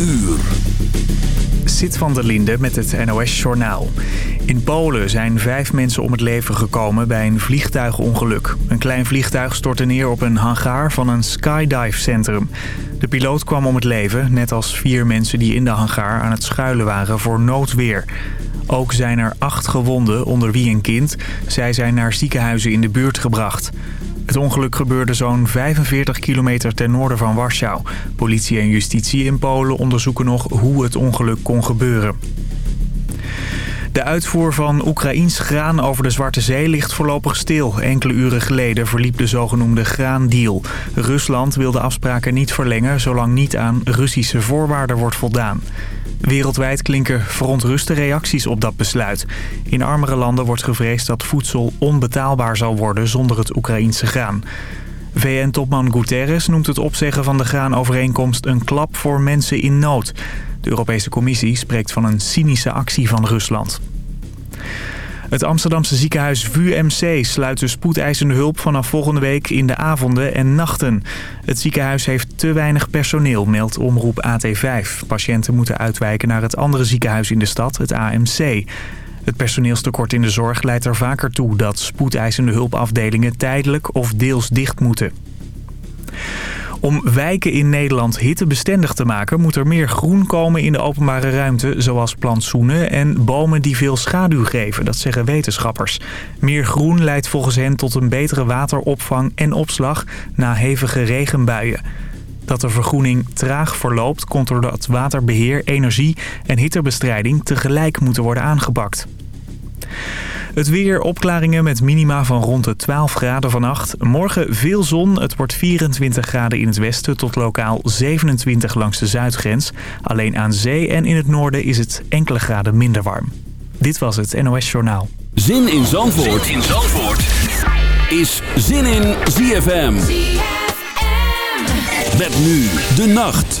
Uur. van der Linde met het NOS-journaal. In Polen zijn vijf mensen om het leven gekomen bij een vliegtuigongeluk. Een klein vliegtuig stortte neer op een hangaar van een skydive-centrum. De piloot kwam om het leven, net als vier mensen die in de hangaar aan het schuilen waren voor noodweer. Ook zijn er acht gewonden, onder wie een kind. Zij zijn naar ziekenhuizen in de buurt gebracht. Het ongeluk gebeurde zo'n 45 kilometer ten noorden van Warschau. Politie en justitie in Polen onderzoeken nog hoe het ongeluk kon gebeuren. De uitvoer van Oekraïns graan over de Zwarte Zee ligt voorlopig stil. Enkele uren geleden verliep de zogenoemde graandeal. Rusland wil de afspraken niet verlengen zolang niet aan Russische voorwaarden wordt voldaan. Wereldwijd klinken verontruste reacties op dat besluit. In armere landen wordt gevreesd dat voedsel onbetaalbaar zal worden zonder het Oekraïense graan. VN-topman Guterres noemt het opzeggen van de graanovereenkomst een klap voor mensen in nood. De Europese Commissie spreekt van een cynische actie van Rusland. Het Amsterdamse ziekenhuis VUMC sluit de spoedeisende hulp vanaf volgende week in de avonden en nachten. Het ziekenhuis heeft te weinig personeel, meldt omroep AT5. Patiënten moeten uitwijken naar het andere ziekenhuis in de stad, het AMC. Het personeelstekort in de zorg leidt er vaker toe dat spoedeisende hulpafdelingen tijdelijk of deels dicht moeten. Om wijken in Nederland hittebestendig te maken... moet er meer groen komen in de openbare ruimte... zoals plantsoenen en bomen die veel schaduw geven. Dat zeggen wetenschappers. Meer groen leidt volgens hen tot een betere wateropvang en opslag... na hevige regenbuien. Dat de vergroening traag verloopt... komt doordat waterbeheer, energie en hittebestrijding... tegelijk moeten worden aangepakt. Het weer, opklaringen met minima van rond de 12 graden vannacht. Morgen veel zon, het wordt 24 graden in het westen tot lokaal 27 langs de zuidgrens. Alleen aan zee en in het noorden is het enkele graden minder warm. Dit was het NOS Journaal. Zin in Zandvoort, zin in Zandvoort. is Zin in ZFM. ZFM. Met nu de nacht.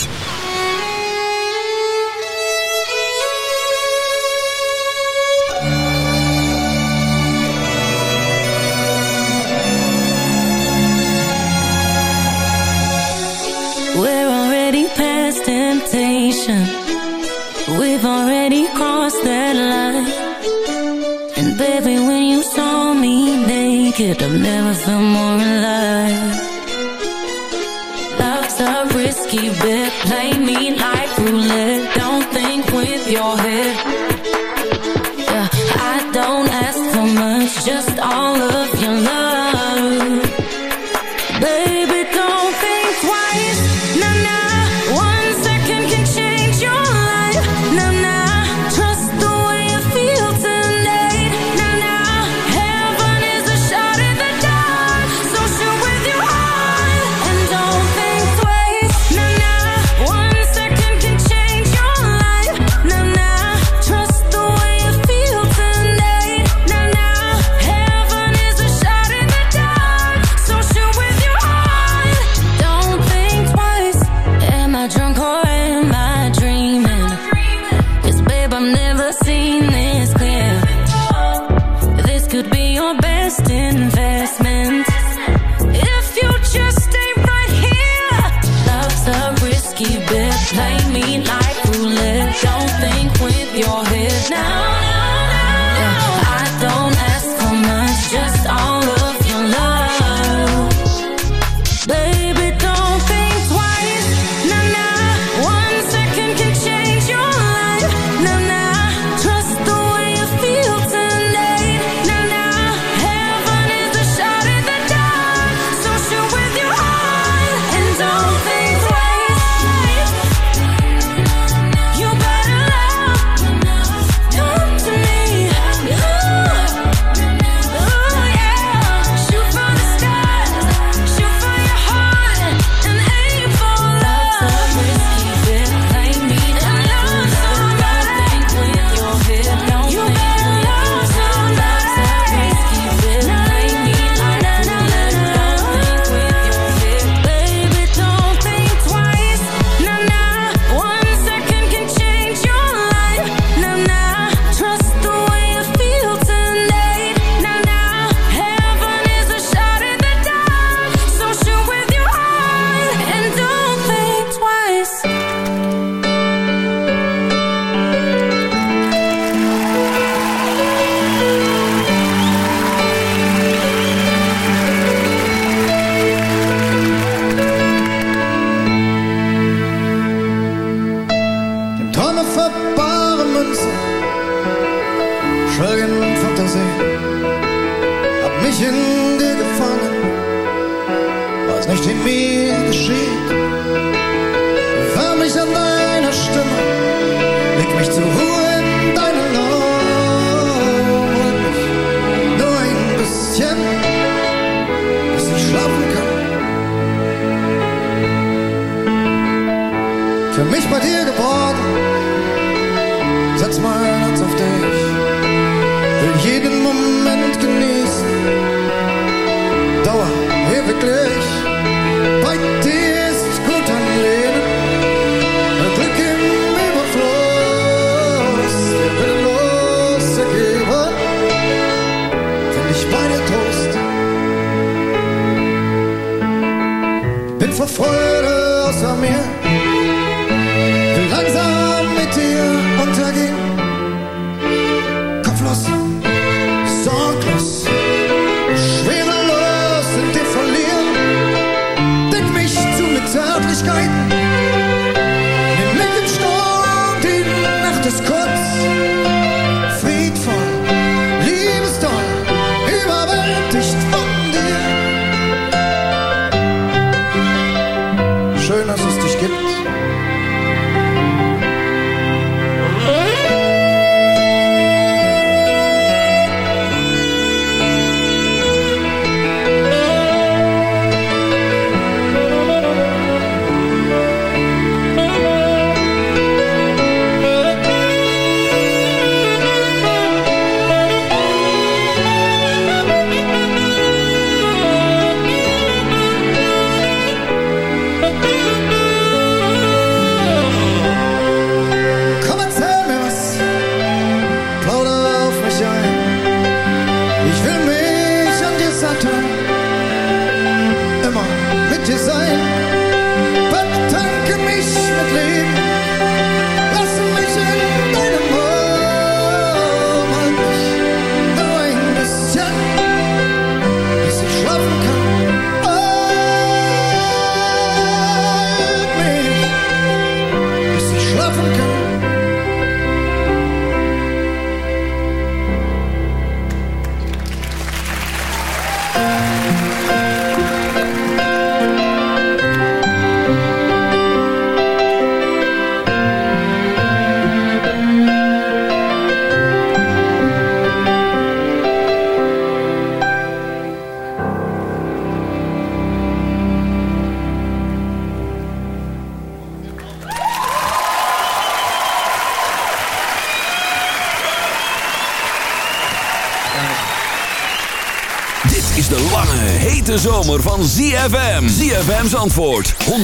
van ZFM. ZFM's antwoord 106.9 FM. I got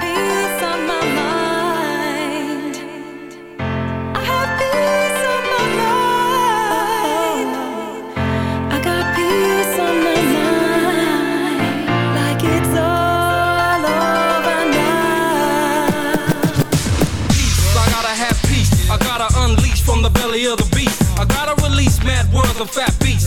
peace on my mind. I have peace on my mind. I got peace on my mind. Like it's all over now. Peace, I gotta have peace. I gotta unleash from the belly of the beast. I gotta release mad world of fat beasts.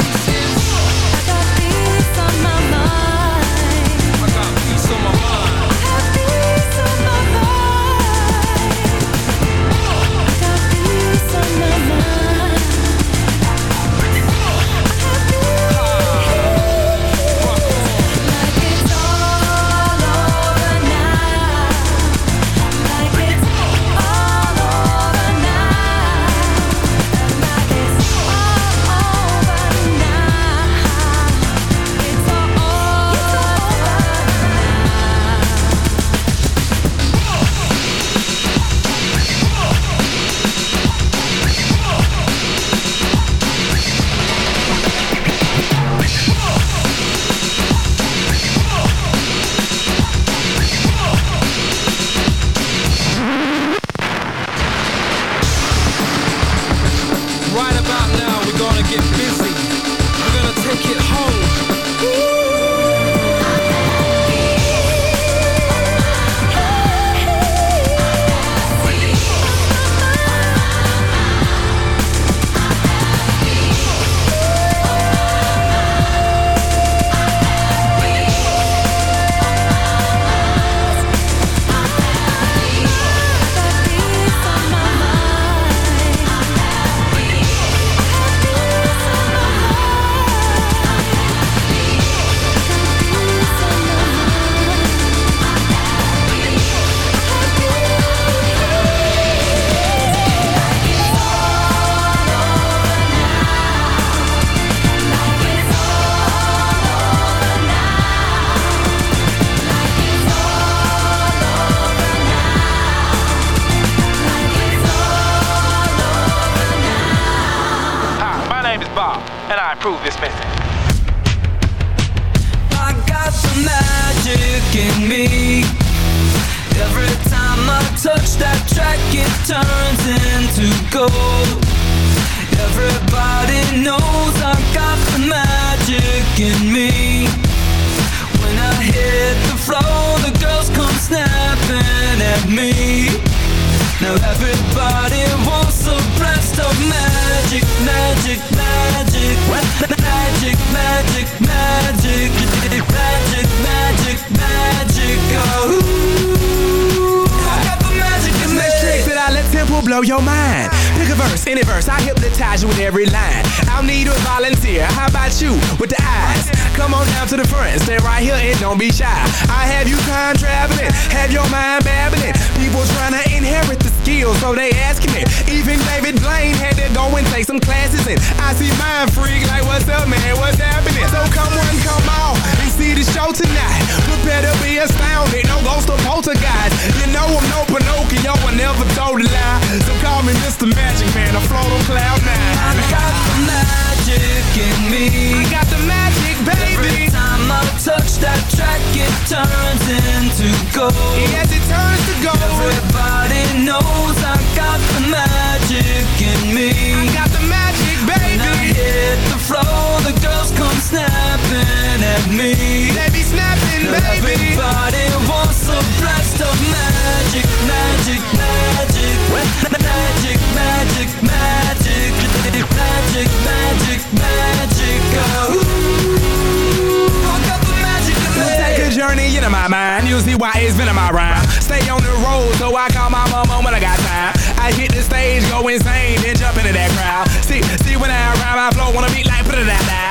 me. They be snapping, baby. Everybody wants a blast of magic, magic, magic, magic, magic, magic, magic, magic, magic. Oh, ooh, magic of it. Take a journey into my mind. You see why it's been in my rhyme. Stay on the road, so I call my mama when I got time. I hit the stage, go insane, then jump into that crowd. See, see when I rhyme, I flow on a beat like put it out.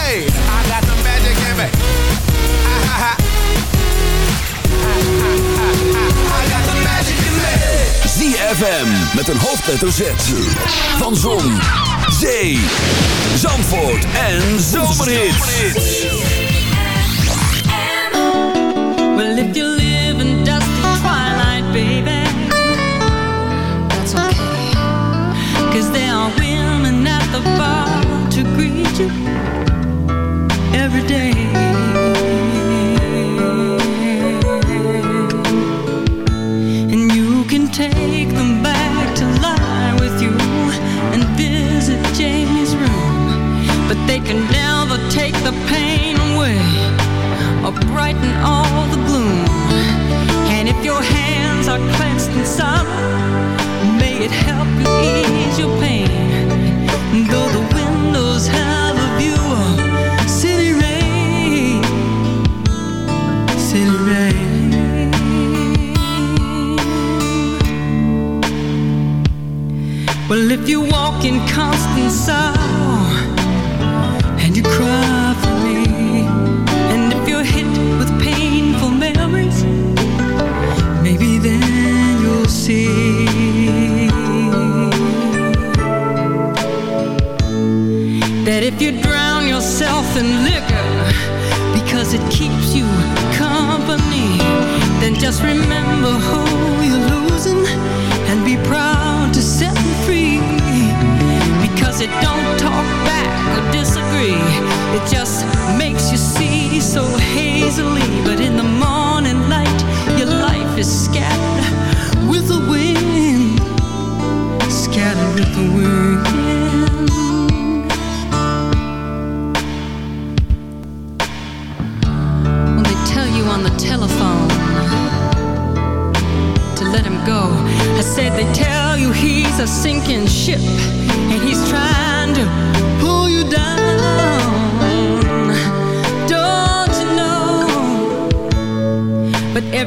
Hey, I got magic met een hoofdletter van Zon, Zee, Zandvoort en Zomerhits. Zomerhits.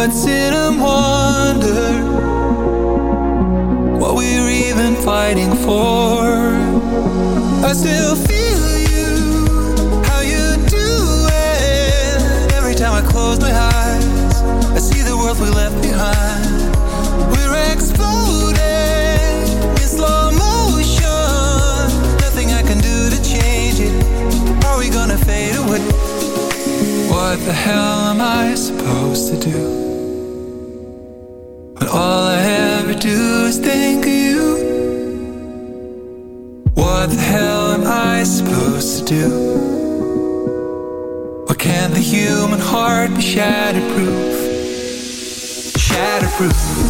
what's in a wonder what we're even fighting for. I still feel you, how you do it. Every time I close my eyes, I see the world we left behind. We're exploding in slow motion. Nothing I can do to change it. Are we gonna fade away? What the hell am I supposed to do? shoes think of you What the hell am I supposed to do? Why can the human heart be shatterproof? Shatterproof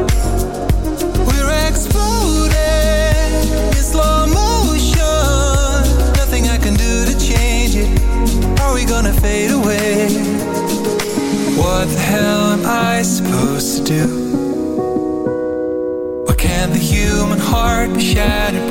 I supposed to do? Why can't the human heart be shattered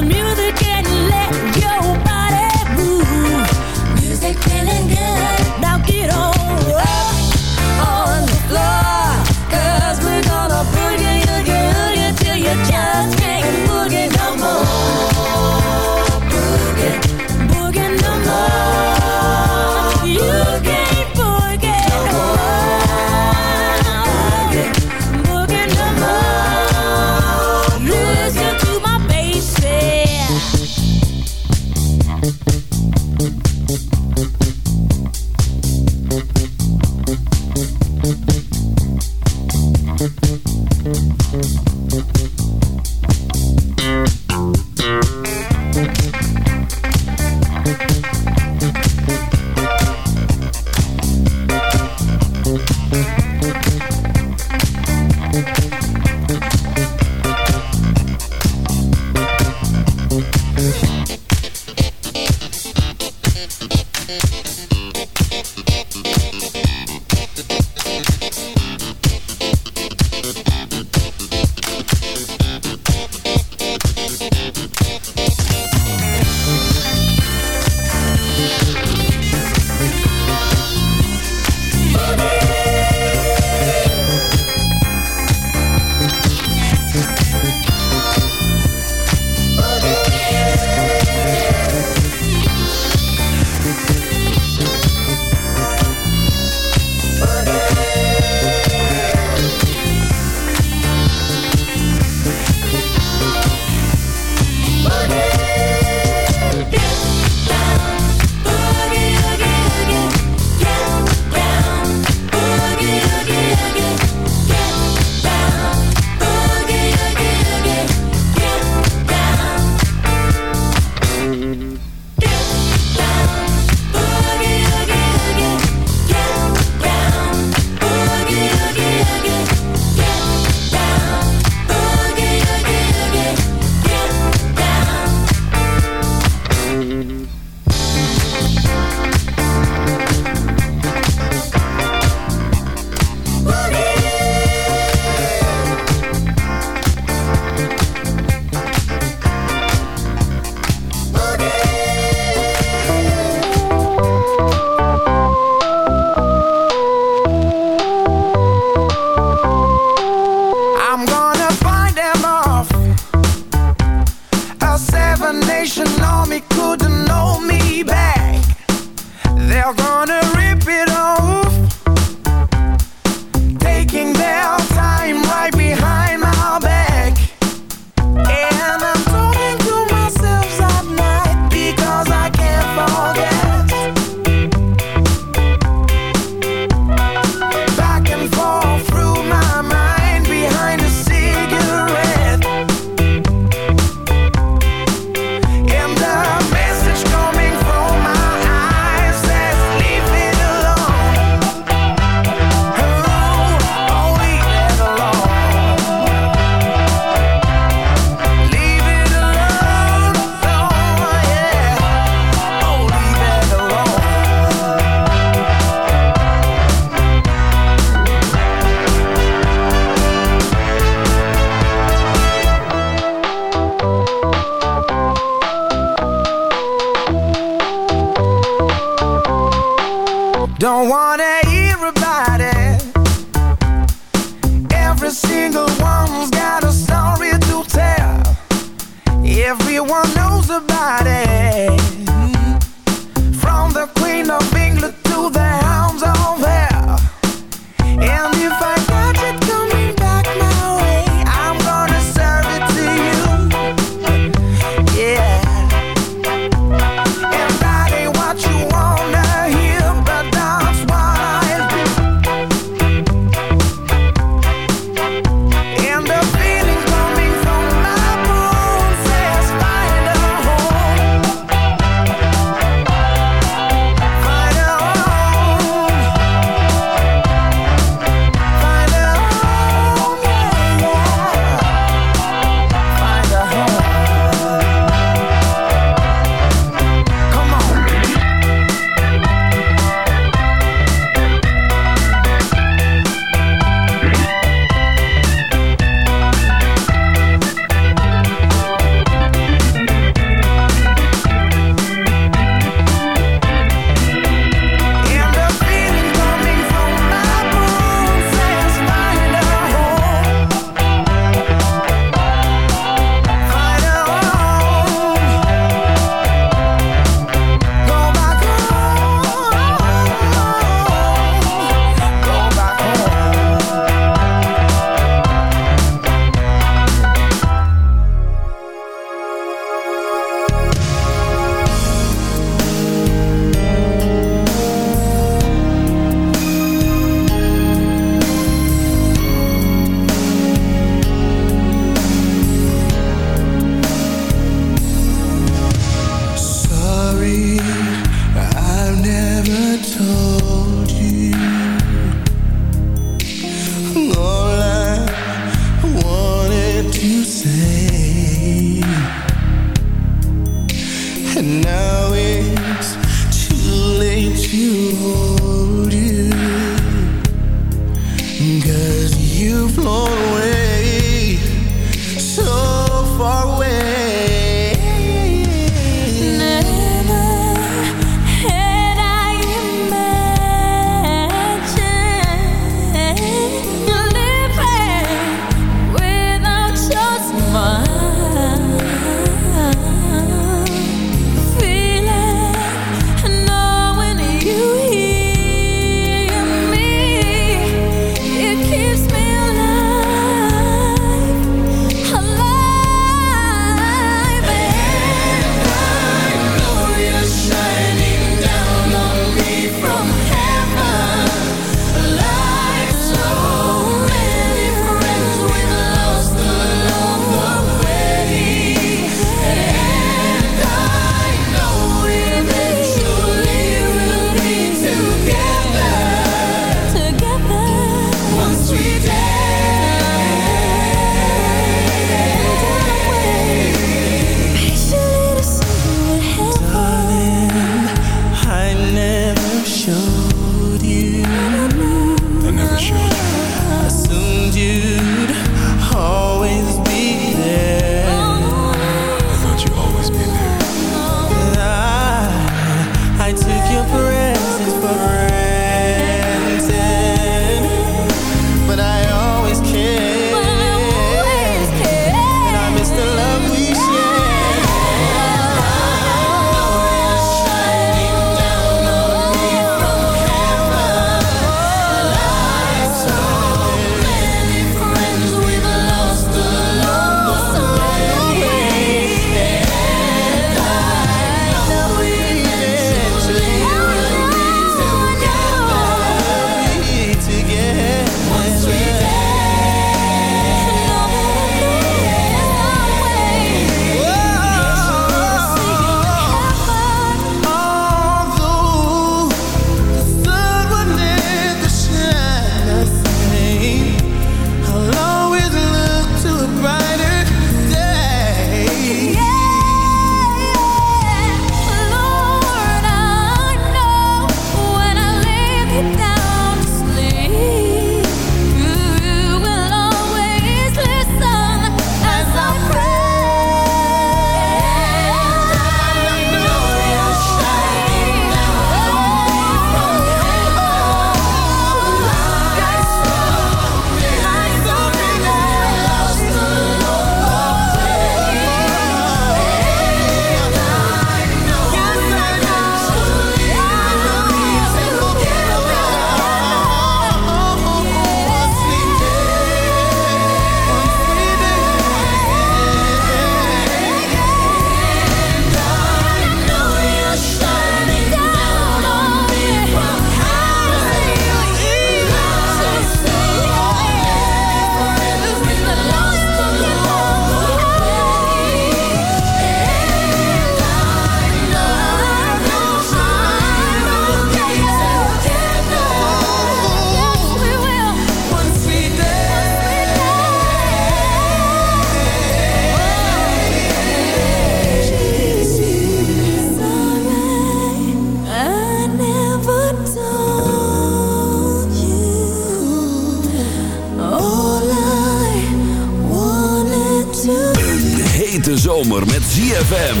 zomer met ZFM.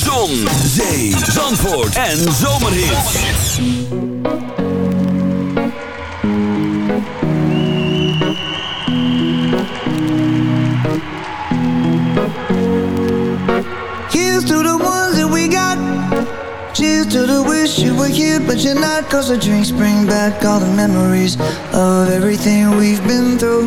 Zon, zee, zandvoort en zomerhit. to the ones that we got. Cheers to the wish you were here but you're not Cause the drinks bring back all the memories Of everything we've been through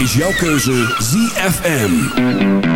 is jouw keuze ZFM.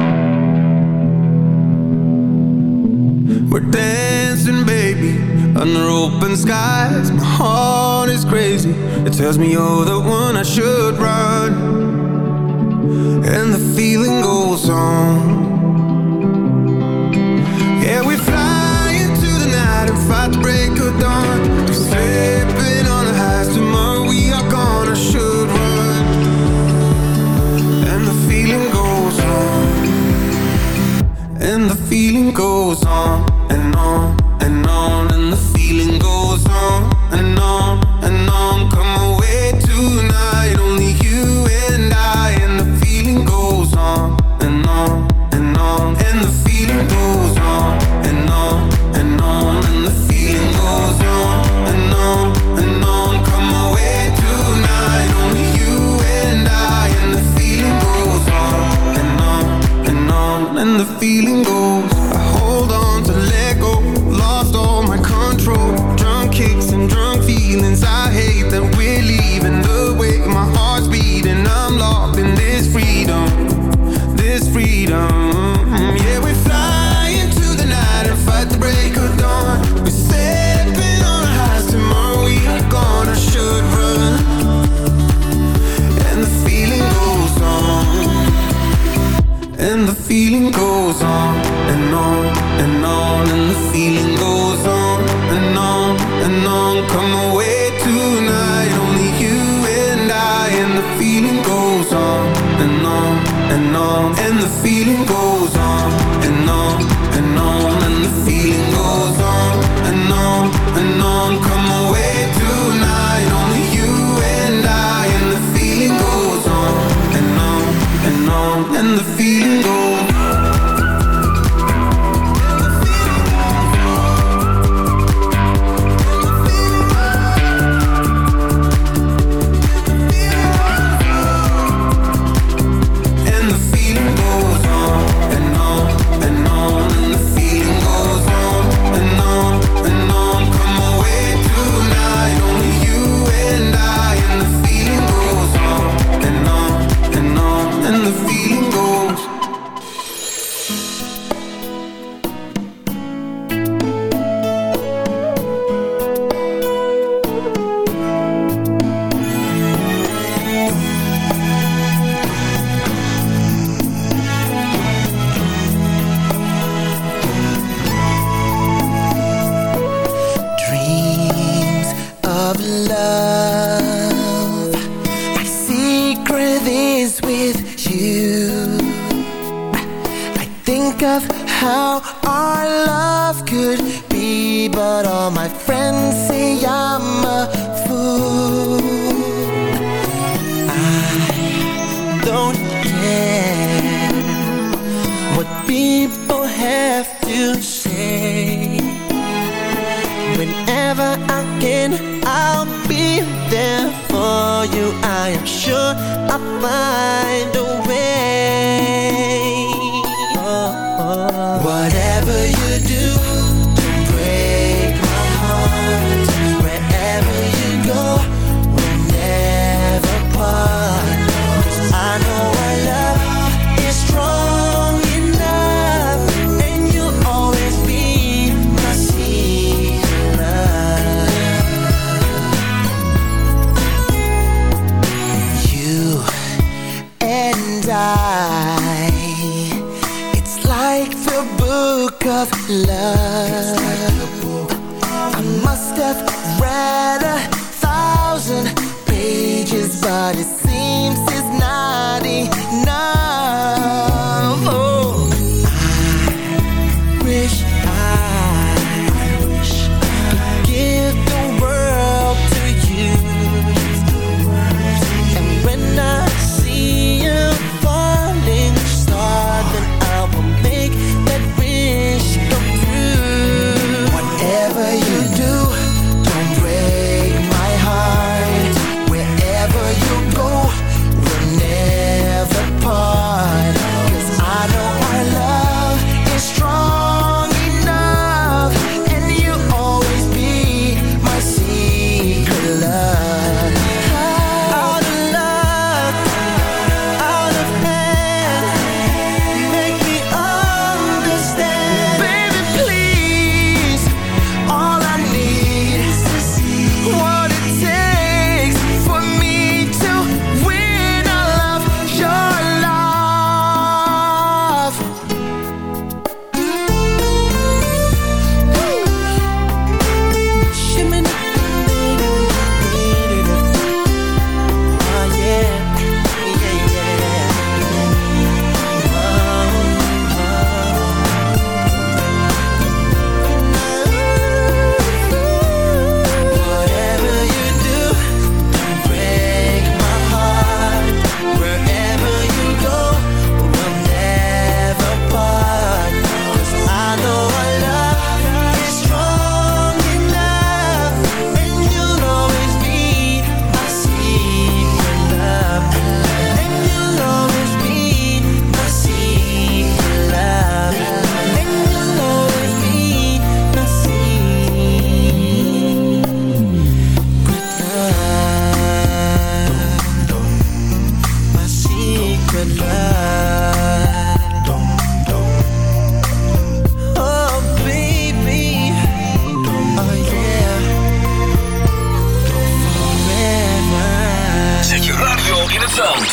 in het zand.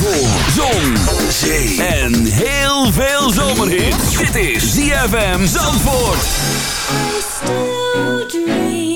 Voor zon, zee en heel veel zomerhit. Dit is ZFM Zandvoort. I still dream.